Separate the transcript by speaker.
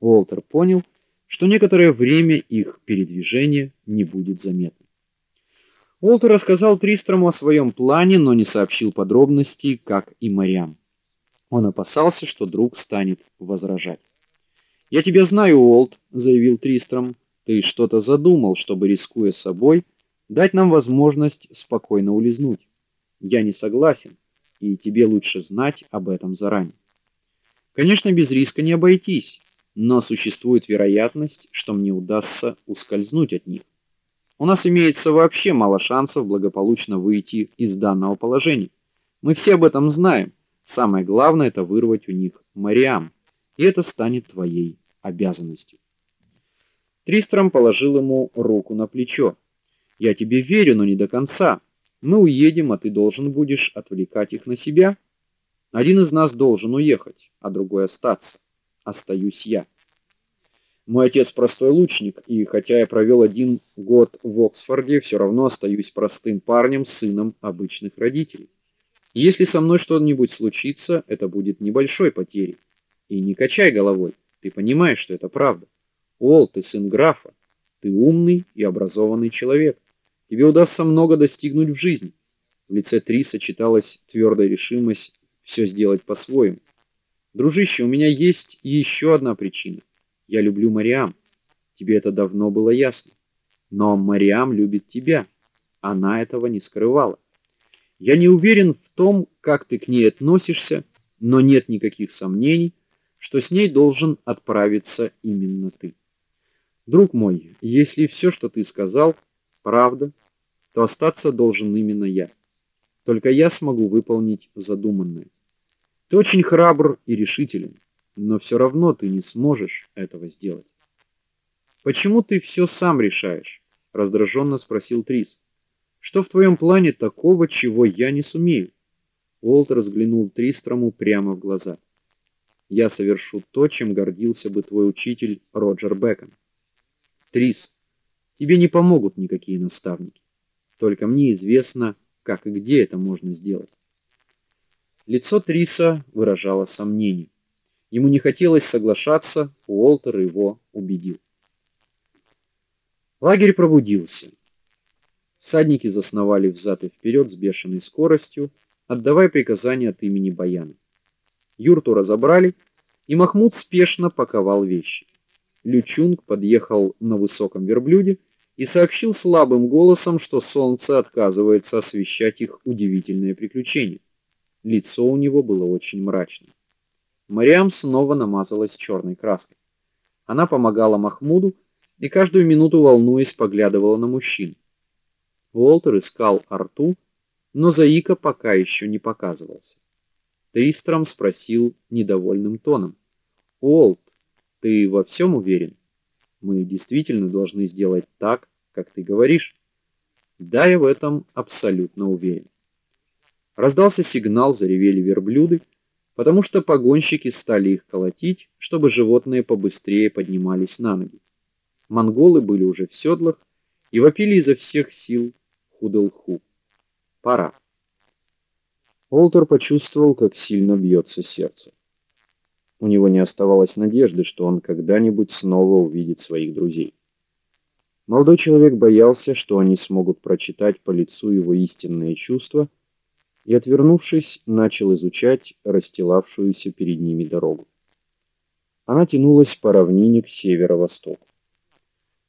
Speaker 1: Уолтер понял, что некоторое время их передвижение не будет заметно. Уолтер рассказал Тристрому о своем плане, но не сообщил подробностей, как и Мариам. Он опасался, что друг станет возражать. "Я тебя знаю, Уолт", заявил Тристром. "Ты что-то задумал, чтобы рискуя собой дать нам возможность спокойно улизнуть. Я не согласен, и тебе лучше знать об этом заранее. Конечно, без риска не обойтись, но существует вероятность, что мне удастся ускользнуть от них. У нас имеется вообще мало шансов благополучно выйти из данного положения. Мы все об этом знаем. Самое главное это вырвать у них Мариам, и это станет твоей обязанностью. Тристром положил ему руку на плечо. Я тебе верю, но не до конца. Мы уедем, а ты должен будешь отвлекать их на себя. Один из нас должен уехать, а другой остаться. Остаюсь я. Мой отец простой лучник, и хотя я провел один год в Оксфорде, все равно остаюсь простым парнем, сыном обычных родителей. Если со мной что-нибудь случится, это будет небольшой потерей. И не качай головой. Ты понимаешь, что это правда. Ол, ты сын графа. Ты умный и образованный человек. Тебе удастся много достигнуть в жизни. В лице Триса читалась твердая решимость все сделать по-своему. Дружище, у меня есть еще одна причина. Я люблю Мариам. Тебе это давно было ясно. Но Мариам любит тебя. Она этого не скрывала. Я не уверен в том, как ты к ней относишься, но нет никаких сомнений, что с ней должен отправиться именно ты. Друг мой, если все, что ты сказал, правда, то остаться должен именно я. Только я смогу выполнить задуманное. Ты очень храбр и решителен, но все равно ты не сможешь этого сделать. Почему ты все сам решаешь? раздраженно спросил Трис. Что в твоем плане такого, чего я не сумею? Уолтер взглянул Тристрому прямо в глаза. Я совершу то, чем гордился бы твой учитель Роджер Бэкон. Трис, тебе не помогут никакие наставники. Только мне известно, как и где это можно сделать. Лицо Триса выражало сомнение. Ему не хотелось соглашаться, Уолтер его убедил. Лагерь пробудился. Всадники засновали взад и вперед с бешеной скоростью, отдавая приказания от имени Баяна. Юрту разобрали, и Махмуд спешно паковал вещи. Лючунг подъехал на высоком верблюде и сообщил слабым голосом, что солнце отказывается освещать их удивительное приключение. Лицо у него было очень мрачным. Мариам снова намазалась черной краской. Она помогала Махмуду и каждую минуту волнуясь поглядывала на мужчин. Уолтер искал Арту, но Заика пока еще не показывался. Тристром спросил недовольным тоном: "Уолт, ты во всем уверен? Мы действительно должны сделать так, как ты говоришь?" "Да, я в этом абсолютно уверен." Раздался сигнал, заревели верблюды, потому что погонщики стали их колотить, чтобы животные побыстрее поднимались на ноги. Монголы были уже в седлах и вопили изо всех сил, Худалху. Пора. Олтер почувствовал, как сильно бьется сердце. У него не оставалось надежды, что он когда-нибудь снова увидит своих друзей. Молодой человек боялся, что они смогут прочитать по лицу его истинные чувства, и, отвернувшись, начал изучать расстилавшуюся перед ними дорогу. Она тянулась по равнине к северо-востоку.